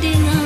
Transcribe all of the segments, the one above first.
dengan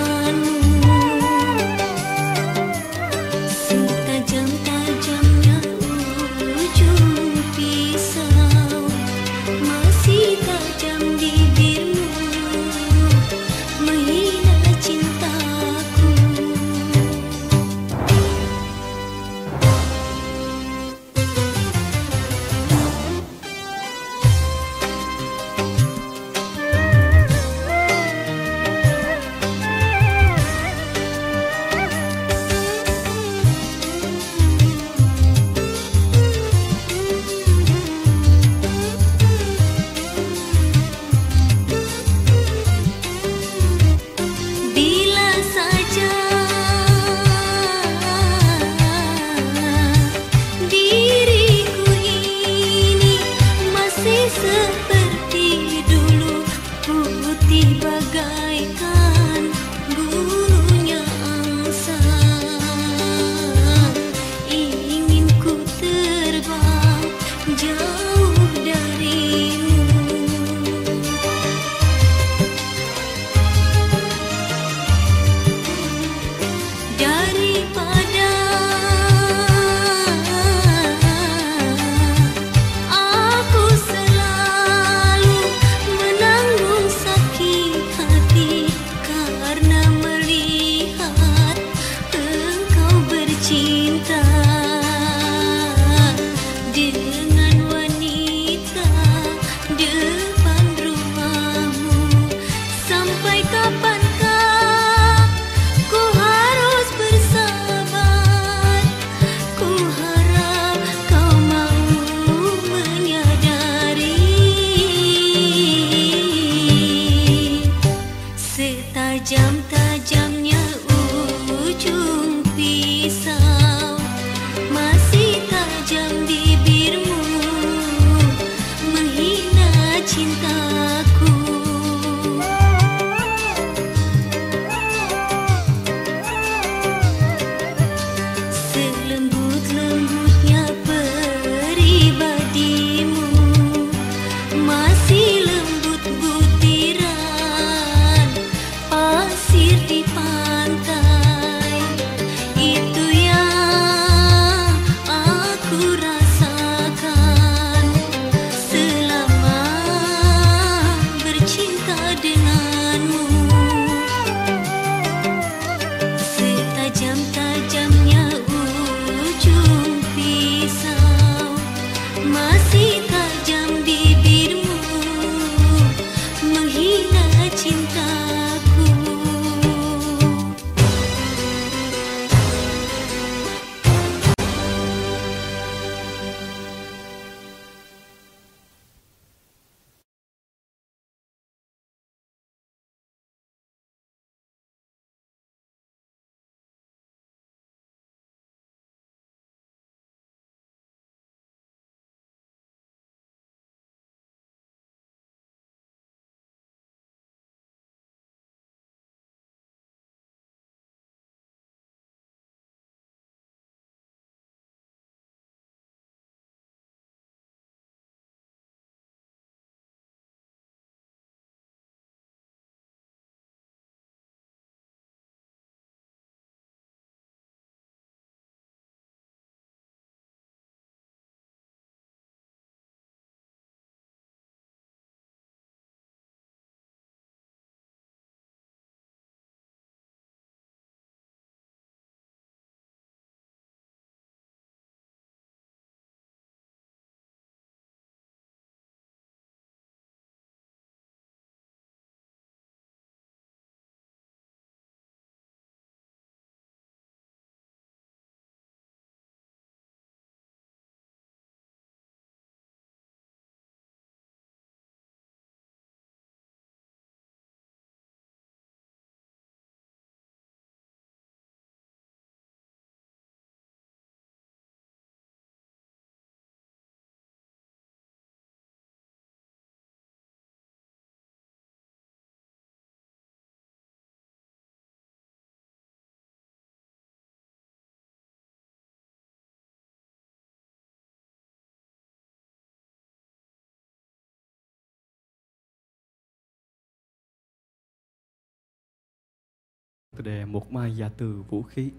đề một mai giả từ vũ khí.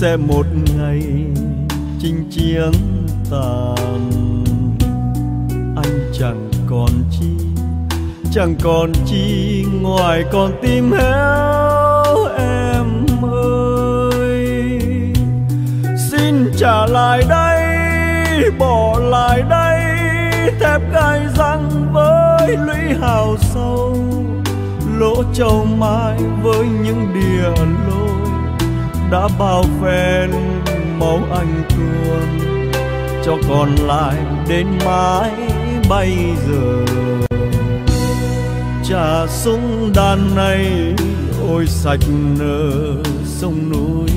Sẽ một ngày chinh chiến tàn. Anh chẳng còn chi, chẳng còn chi, ngoài con tim héo em ơi. Xin trả lại đây, bỏ lại đây, thép gai răng với lũy hào sâu, lỗ châu mai với những địa lôi đã bao phen máu anh tuôn, cho còn lại đến mãi bây giờ. Trà súng đàn này ôi sạch nở sông núi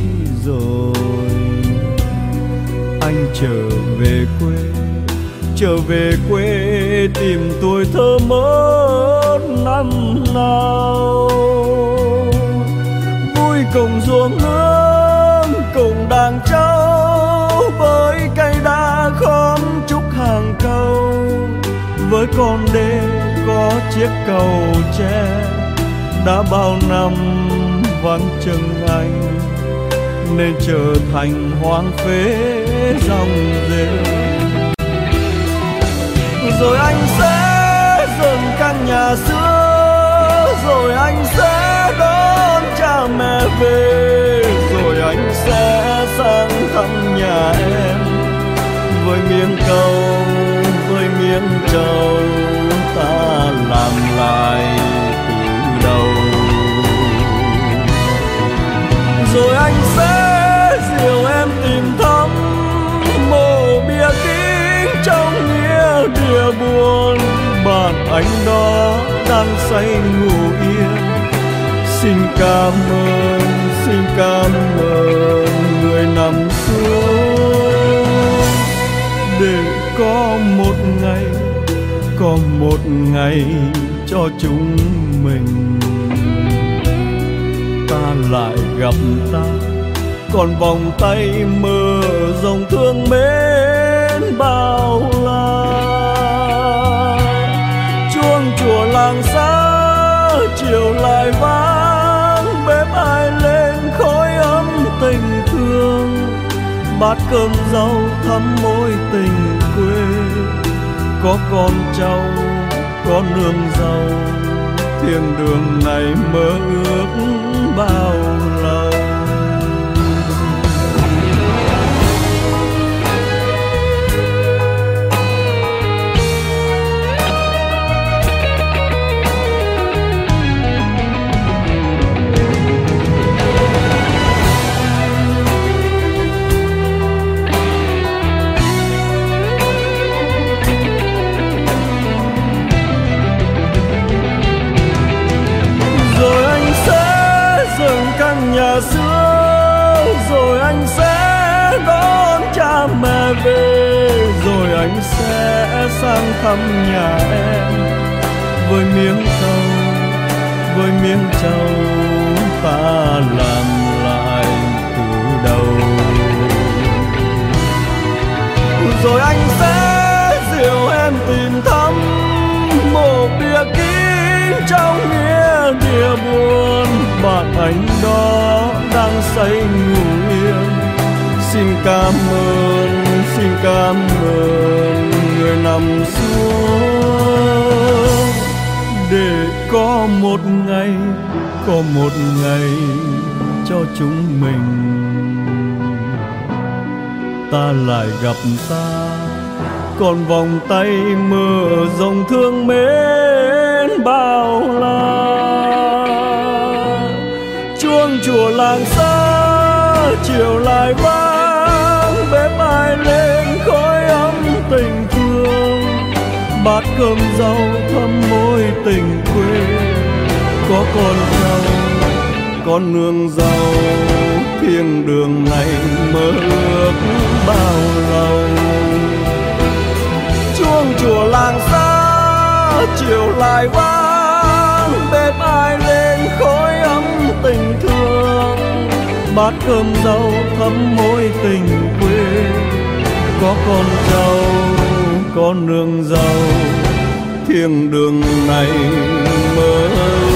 rồi. Anh trở về quê, trở về quê tìm tuổi thơ mơ năm nào cùng ruộng hương cùng đàn trâu, với cây đa khóm trúc hàng câu. Với con đê có chiếc cầu tre, đã bao năm vắng chân anh. Nên trở thành hoang phế dòng rêu rồi anh sẽ dừng căn nhà xưa, rồi anh sẽ mẹ về rồi anh sẽ sang thăm nhà em. Với miếng câu, với miếng trầu, ta làm lại từ đầu. Rồi anh sẽ dìu em tìm thăm mộ bia kính trong nghĩa địa buồn. Bạn anh đó đang say cảm ơn, xin cảm ơn người nằm xuống để có một ngày, có một ngày cho chúng mình. Ta lại gặp ta, còn vòng tay mơ dòng thương mến bao la. Chuông chùa làng xa chiều lại vang. Bát cơm rau thắm mối tình quê. Có con cháu có nương giàu thiên đường này mơ ước bao sang thăm nhà em. Với miếng trầu với miếng trầu, ta làm lại từ đầu. Rồi anh sẽ dìu em tìm thăm một bia kín trong nghĩa địa buồn. Bạn anh đó đang say ngủ yên. Xin cảm ơn, xin cảm ơn người nằm xuống để có một ngày, có một ngày cho chúng mình. Ta lại gặp ta, còn vòng tay mơ rồng thương mến bao la. Chuông chùa làng xa, chiều lại vang. Bát cơm rau thăm mối tình quê. Có con rau, con nương rau, thiên đường này mơ ước bao lâu chuông chùa làng xa, chiều lại vang, bếp ai lên khói ấm tình thương. Bát cơm rau thấm mối tình quê, có con trâu con nương giàu thiên đường này mới